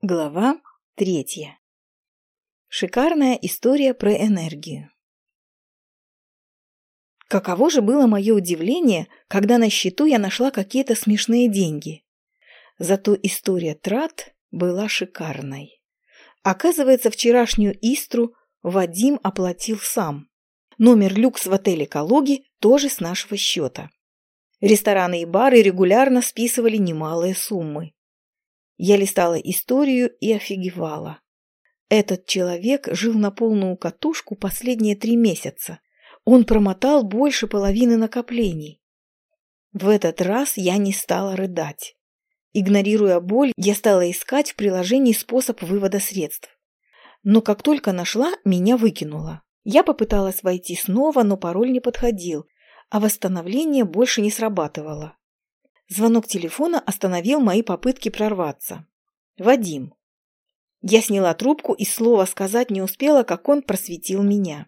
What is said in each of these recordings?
Глава третья. Шикарная история про энергию. Каково же было мое удивление, когда на счету я нашла какие-то смешные деньги. Зато история трат была шикарной. Оказывается, вчерашнюю истру Вадим оплатил сам. Номер люкс в отеле «Калуги» тоже с нашего счета. Рестораны и бары регулярно списывали немалые суммы. Я листала историю и офигевала. Этот человек жил на полную катушку последние три месяца. Он промотал больше половины накоплений. В этот раз я не стала рыдать. Игнорируя боль, я стала искать в приложении способ вывода средств. Но как только нашла, меня выкинуло. Я попыталась войти снова, но пароль не подходил, а восстановление больше не срабатывало. Звонок телефона остановил мои попытки прорваться. «Вадим». Я сняла трубку и слова сказать не успела, как он просветил меня.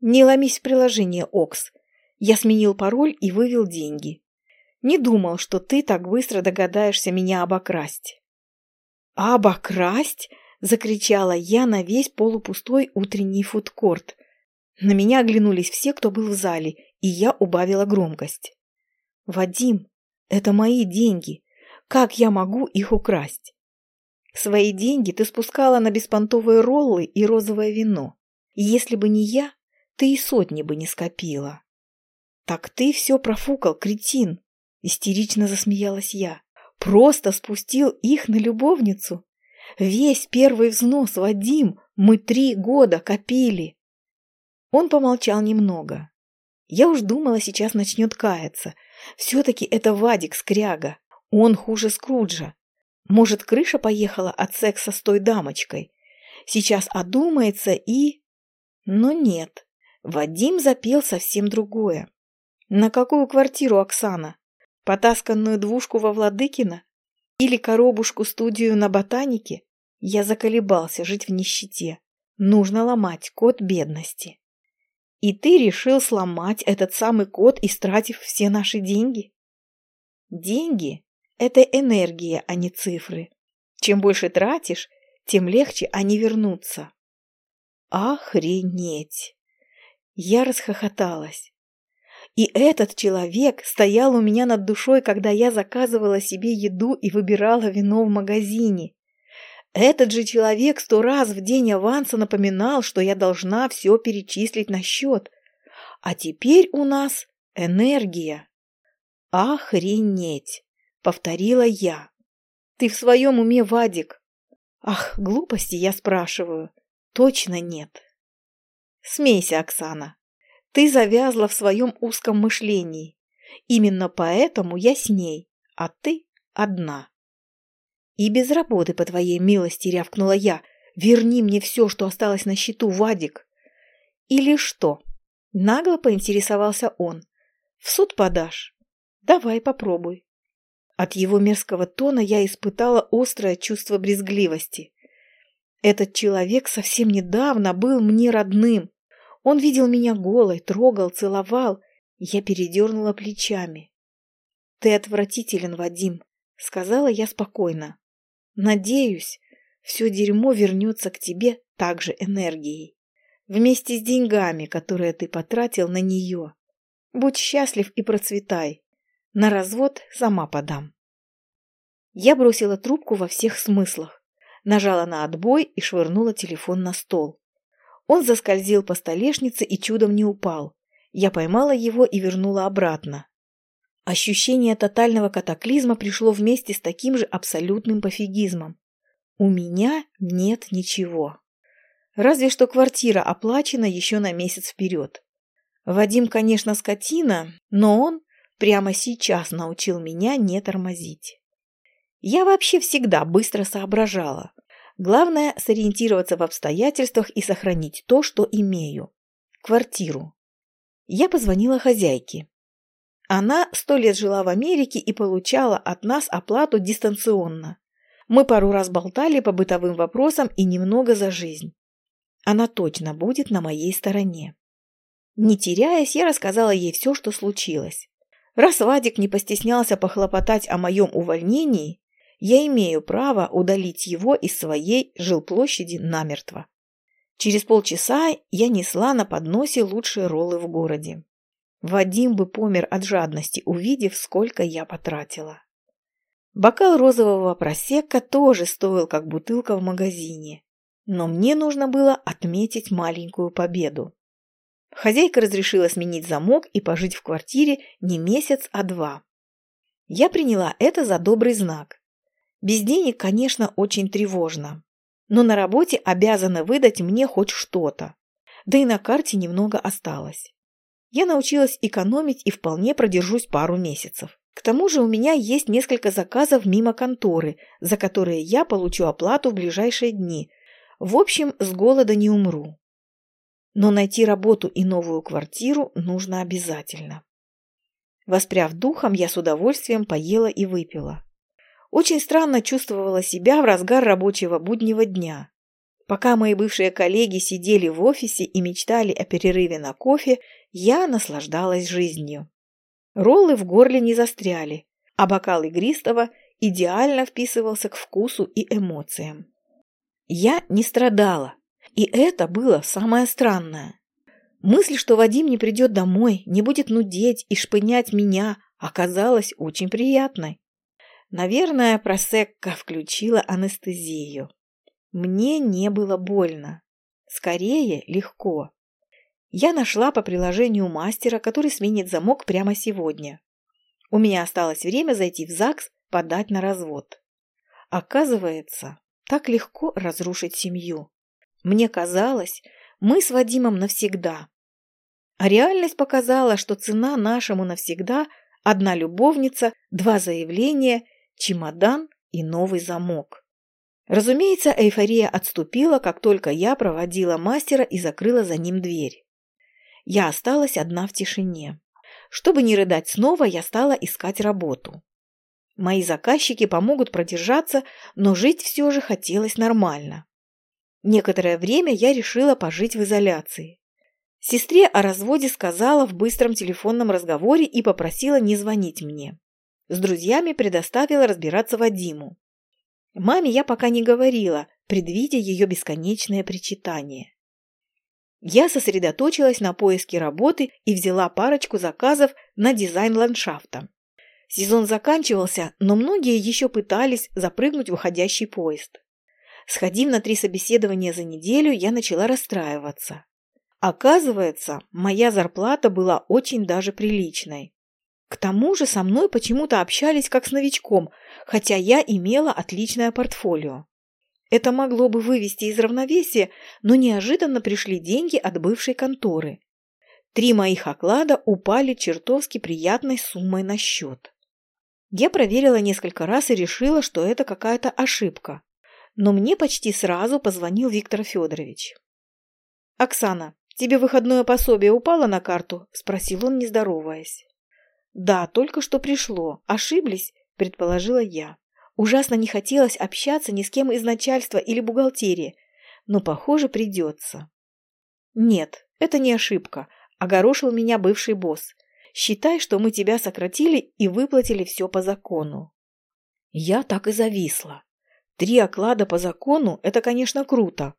«Не ломись в приложение, Окс. Я сменил пароль и вывел деньги. Не думал, что ты так быстро догадаешься меня обокрасть». «Обокрасть?» – закричала я на весь полупустой утренний фудкорт. На меня оглянулись все, кто был в зале, и я убавила громкость. «Вадим, это мои деньги. Как я могу их украсть? Свои деньги ты спускала на беспонтовые роллы и розовое вино. Если бы не я, ты и сотни бы не скопила. Так ты все профукал, кретин, истерично засмеялась я. Просто спустил их на любовницу. Весь первый взнос, Вадим, мы три года копили. Он помолчал немного. Я уж думала, сейчас начнет каяться, все-таки это Вадик Скряга. Он хуже Скруджа. Может, крыша поехала от секса с той дамочкой. Сейчас одумается и... Но нет. Вадим запел совсем другое. На какую квартиру, Оксана? Потасканную двушку во Владыкино? Или коробушку-студию на ботанике? Я заколебался жить в нищете. Нужно ломать код бедности. И ты решил сломать этот самый код, истратив все наши деньги? Деньги – это энергия, а не цифры. Чем больше тратишь, тем легче они вернутся. Охренеть! Я расхохоталась. И этот человек стоял у меня над душой, когда я заказывала себе еду и выбирала вино в магазине. Этот же человек сто раз в день аванса напоминал, что я должна все перечислить на счет. А теперь у нас энергия. Охренеть, повторила я. Ты в своем уме, Вадик? Ах, глупости я спрашиваю. Точно нет. Смейся, Оксана. Ты завязла в своем узком мышлении. Именно поэтому я с ней, а ты одна. «И без работы, по твоей милости», — рявкнула я. «Верни мне все, что осталось на счету, Вадик». «Или что?» — нагло поинтересовался он. «В суд подашь? Давай попробуй». От его мерзкого тона я испытала острое чувство брезгливости. Этот человек совсем недавно был мне родным. Он видел меня голой, трогал, целовал. Я передернула плечами. «Ты отвратителен, Вадим», — сказала я спокойно. Надеюсь, все дерьмо вернется к тебе также энергией. Вместе с деньгами, которые ты потратил на нее. Будь счастлив и процветай. На развод сама подам. Я бросила трубку во всех смыслах, нажала на отбой и швырнула телефон на стол. Он заскользил по столешнице и чудом не упал. Я поймала его и вернула обратно. Ощущение тотального катаклизма пришло вместе с таким же абсолютным пофигизмом. У меня нет ничего. Разве что квартира оплачена еще на месяц вперед. Вадим, конечно, скотина, но он прямо сейчас научил меня не тормозить. Я вообще всегда быстро соображала. Главное – сориентироваться в обстоятельствах и сохранить то, что имею. Квартиру. Я позвонила хозяйке. Она сто лет жила в Америке и получала от нас оплату дистанционно. Мы пару раз болтали по бытовым вопросам и немного за жизнь. Она точно будет на моей стороне. Не теряясь, я рассказала ей все, что случилось. Раз Вадик не постеснялся похлопотать о моем увольнении, я имею право удалить его из своей жилплощади намертво. Через полчаса я несла на подносе лучшие роллы в городе. Вадим бы помер от жадности, увидев, сколько я потратила. Бокал розового просекка тоже стоил, как бутылка в магазине. Но мне нужно было отметить маленькую победу. Хозяйка разрешила сменить замок и пожить в квартире не месяц, а два. Я приняла это за добрый знак. Без денег, конечно, очень тревожно. Но на работе обязаны выдать мне хоть что-то. Да и на карте немного осталось. Я научилась экономить и вполне продержусь пару месяцев. К тому же у меня есть несколько заказов мимо конторы, за которые я получу оплату в ближайшие дни. В общем, с голода не умру. Но найти работу и новую квартиру нужно обязательно. Воспряв духом, я с удовольствием поела и выпила. Очень странно чувствовала себя в разгар рабочего буднего дня. Пока мои бывшие коллеги сидели в офисе и мечтали о перерыве на кофе, я наслаждалась жизнью. Роллы в горле не застряли, а бокал игристого идеально вписывался к вкусу и эмоциям. Я не страдала, и это было самое странное. Мысль, что Вадим не придет домой, не будет нудеть и шпынять меня, оказалась очень приятной. Наверное, просекка включила анестезию. Мне не было больно. Скорее, легко. Я нашла по приложению мастера, который сменит замок прямо сегодня. У меня осталось время зайти в ЗАГС, подать на развод. Оказывается, так легко разрушить семью. Мне казалось, мы с Вадимом навсегда. А реальность показала, что цена нашему навсегда – одна любовница, два заявления, чемодан и новый замок. Разумеется, эйфория отступила, как только я проводила мастера и закрыла за ним дверь. Я осталась одна в тишине. Чтобы не рыдать снова, я стала искать работу. Мои заказчики помогут продержаться, но жить все же хотелось нормально. Некоторое время я решила пожить в изоляции. Сестре о разводе сказала в быстром телефонном разговоре и попросила не звонить мне. С друзьями предоставила разбираться Вадиму. Маме я пока не говорила, предвидя ее бесконечное причитание. Я сосредоточилась на поиске работы и взяла парочку заказов на дизайн ландшафта. Сезон заканчивался, но многие еще пытались запрыгнуть в уходящий поезд. Сходив на три собеседования за неделю, я начала расстраиваться. Оказывается, моя зарплата была очень даже приличной. К тому же со мной почему-то общались как с новичком, хотя я имела отличное портфолио. Это могло бы вывести из равновесия, но неожиданно пришли деньги от бывшей конторы. Три моих оклада упали чертовски приятной суммой на счет. Я проверила несколько раз и решила, что это какая-то ошибка. Но мне почти сразу позвонил Виктор Федорович. «Оксана, тебе выходное пособие упало на карту?» – спросил он, не здороваясь. «Да, только что пришло. Ошиблись?» – предположила я. Ужасно не хотелось общаться ни с кем из начальства или бухгалтерии, но, похоже, придется. Нет, это не ошибка, огорошил меня бывший босс. Считай, что мы тебя сократили и выплатили все по закону. Я так и зависла. Три оклада по закону – это, конечно, круто.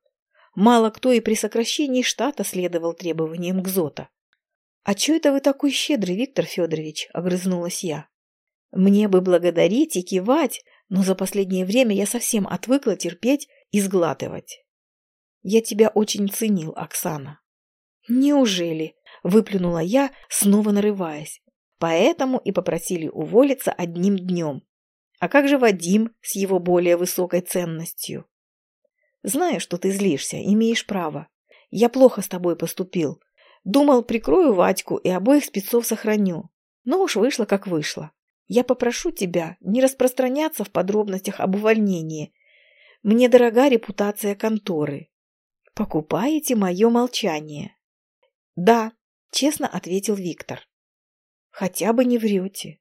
Мало кто и при сокращении штата следовал требованиям ГЗОТа. «А чё это вы такой щедрый, Виктор Федорович?» – огрызнулась я. «Мне бы благодарить и кивать, но за последнее время я совсем отвыкла терпеть и сглатывать. Я тебя очень ценил, Оксана. Неужели? Выплюнула я, снова нарываясь. Поэтому и попросили уволиться одним днем. А как же Вадим с его более высокой ценностью? Знаю, что ты злишься, имеешь право. Я плохо с тобой поступил. Думал, прикрою Вадьку и обоих спецов сохраню. Но уж вышло, как вышло. Я попрошу тебя не распространяться в подробностях об увольнении. Мне дорога репутация конторы. Покупаете мое молчание? Да, честно ответил Виктор. Хотя бы не врете.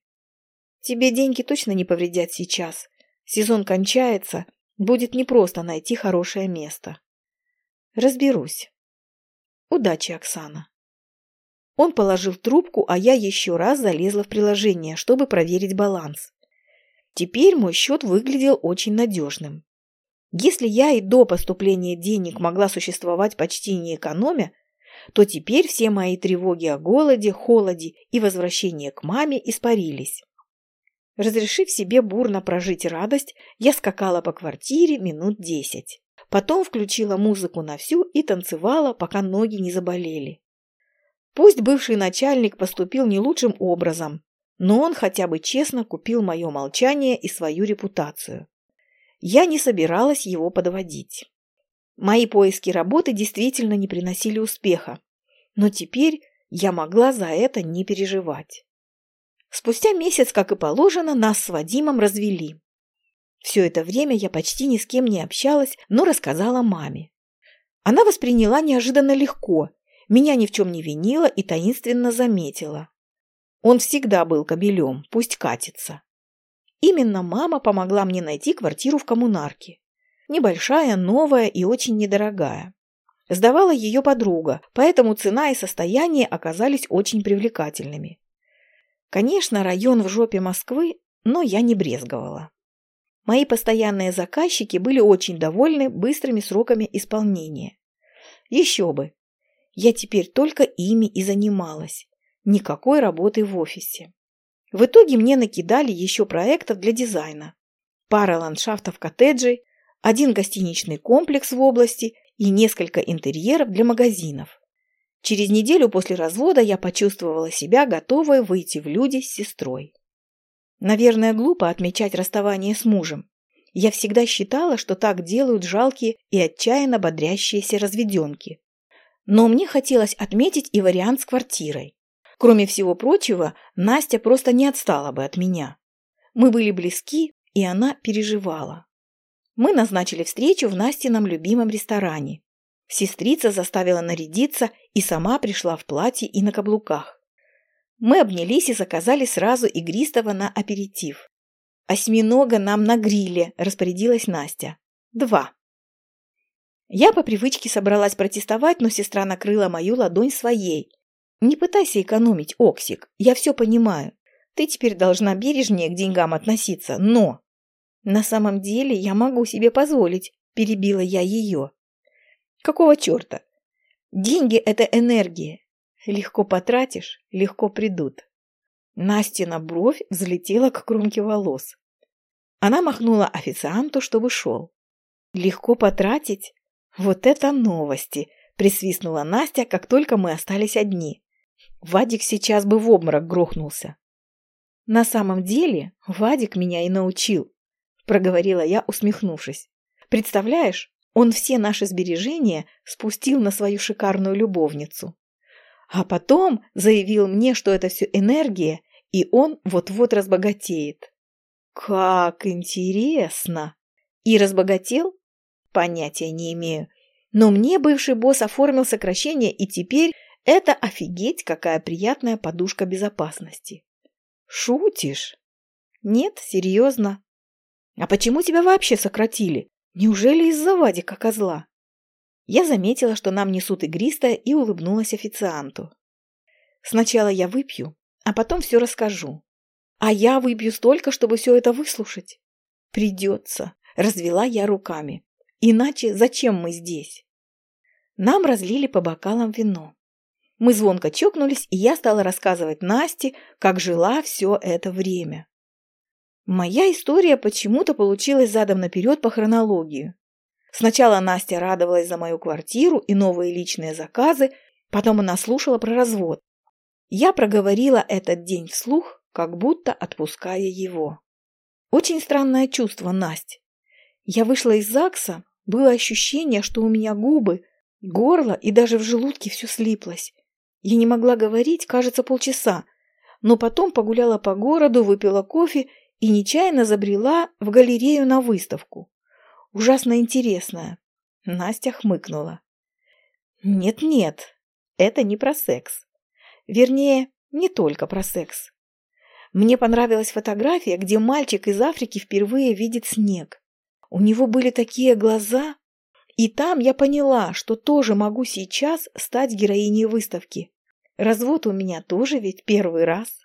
Тебе деньги точно не повредят сейчас. Сезон кончается, будет непросто найти хорошее место. Разберусь. Удачи, Оксана. Он положил трубку, а я еще раз залезла в приложение, чтобы проверить баланс. Теперь мой счет выглядел очень надежным. Если я и до поступления денег могла существовать почти не экономя, то теперь все мои тревоги о голоде, холоде и возвращении к маме испарились. Разрешив себе бурно прожить радость, я скакала по квартире минут десять. Потом включила музыку на всю и танцевала, пока ноги не заболели. Пусть бывший начальник поступил не лучшим образом, но он хотя бы честно купил мое молчание и свою репутацию. Я не собиралась его подводить. Мои поиски работы действительно не приносили успеха, но теперь я могла за это не переживать. Спустя месяц, как и положено, нас с Вадимом развели. Все это время я почти ни с кем не общалась, но рассказала маме. Она восприняла неожиданно легко, меня ни в чем не винила и таинственно заметила. Он всегда был кобелем, пусть катится. Именно мама помогла мне найти квартиру в коммунарке. Небольшая, новая и очень недорогая. Сдавала ее подруга, поэтому цена и состояние оказались очень привлекательными. Конечно, район в жопе Москвы, но я не брезговала. Мои постоянные заказчики были очень довольны быстрыми сроками исполнения. Еще бы. Я теперь только ими и занималась никакой работы в офисе. В итоге мне накидали еще проектов для дизайна. Пара ландшафтов коттеджей, один гостиничный комплекс в области и несколько интерьеров для магазинов. Через неделю после развода я почувствовала себя готовой выйти в люди с сестрой. Наверное, глупо отмечать расставание с мужем. Я всегда считала, что так делают жалкие и отчаянно бодрящиеся разведенки. Но мне хотелось отметить и вариант с квартирой. Кроме всего прочего, Настя просто не отстала бы от меня. Мы были близки, и она переживала. Мы назначили встречу в Настином любимом ресторане. Сестрица заставила нарядиться и сама пришла в платье и на каблуках. Мы обнялись и заказали сразу игристого на аперитив. «Осьминога нам на гриле», – распорядилась Настя. «Два». Я по привычке собралась протестовать, но сестра накрыла мою ладонь своей, не пытайся экономить, Оксик, я все понимаю. Ты теперь должна бережнее к деньгам относиться, но... На самом деле я могу себе позволить, перебила я ее. Какого черта? Деньги – это энергия. Легко потратишь, легко придут. Настина бровь взлетела к кромке волос. Она махнула официанту, чтобы шел. Легко потратить? Вот это новости! Присвистнула Настя, как только мы остались одни. Вадик сейчас бы в обморок грохнулся. На самом деле, Вадик меня и научил, проговорила я, усмехнувшись. Представляешь, он все наши сбережения спустил на свою шикарную любовницу. А потом заявил мне, что это все энергия, и он вот-вот разбогатеет. Как интересно! И разбогател? Понятия не имею. Но мне бывший босс оформил сокращение, и теперь это офигеть, какая приятная подушка безопасности. Шутишь? Нет, серьезно. А почему тебя вообще сократили? Неужели из-за Вадика козла? Я заметила, что нам несут игристое, и улыбнулась официанту. Сначала я выпью, а потом все расскажу. А я выпью столько, чтобы все это выслушать. Придется, развела я руками. Иначе зачем мы здесь? Нам разлили по бокалам вино. Мы звонко чокнулись, и я стала рассказывать Насте, как жила все это время. Моя история почему-то получилась задом наперед по хронологии. Сначала Настя радовалась за мою квартиру и новые личные заказы, потом она слушала про развод. Я проговорила этот день вслух, как будто отпуская его. Очень странное чувство, Настя. Я вышла из ЗАГСа, было ощущение, что у меня губы, горло и даже в желудке все слиплось. Я не могла говорить, кажется, полчаса, но потом погуляла по городу, выпила кофе и нечаянно забрела в галерею на выставку. Ужасно интересная. Настя хмыкнула. Нет-нет, это не про секс. Вернее, не только про секс. Мне понравилась фотография, где мальчик из Африки впервые видит снег. У него были такие глаза, и там я поняла, что тоже могу сейчас стать героиней выставки. Развод у меня тоже ведь первый раз.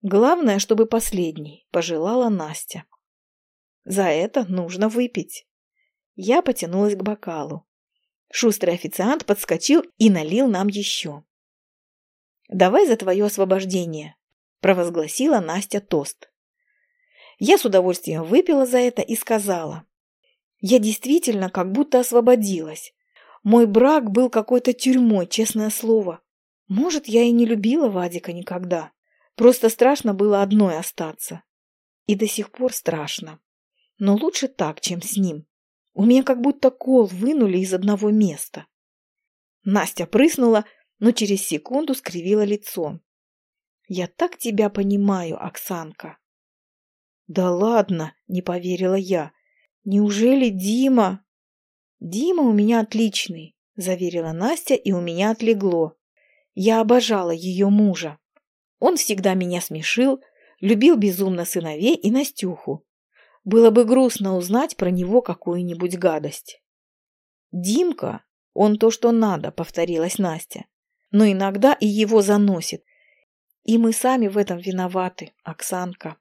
Главное, чтобы последний, пожелала Настя. За это нужно выпить. Я потянулась к бокалу. Шустрый официант подскочил и налил нам еще. «Давай за твое освобождение», – провозгласила Настя тост. Я с удовольствием выпила за это и сказала. Я действительно как будто освободилась. Мой брак был какой-то тюрьмой, честное слово. Может, я и не любила Вадика никогда. Просто страшно было одной остаться. И до сих пор страшно. Но лучше так, чем с ним. У меня как будто кол вынули из одного места. Настя прыснула, но через секунду скривила лицо. «Я так тебя понимаю, Оксанка». «Да ладно», — не поверила я. «Неужели Дима?» «Дима у меня отличный», — заверила Настя, и у меня отлегло. Я обожала ее мужа. Он всегда меня смешил, любил безумно сыновей и Настюху. Было бы грустно узнать про него какую-нибудь гадость. «Димка, он то, что надо», — повторилась Настя. «Но иногда и его заносит. И мы сами в этом виноваты, Оксанка».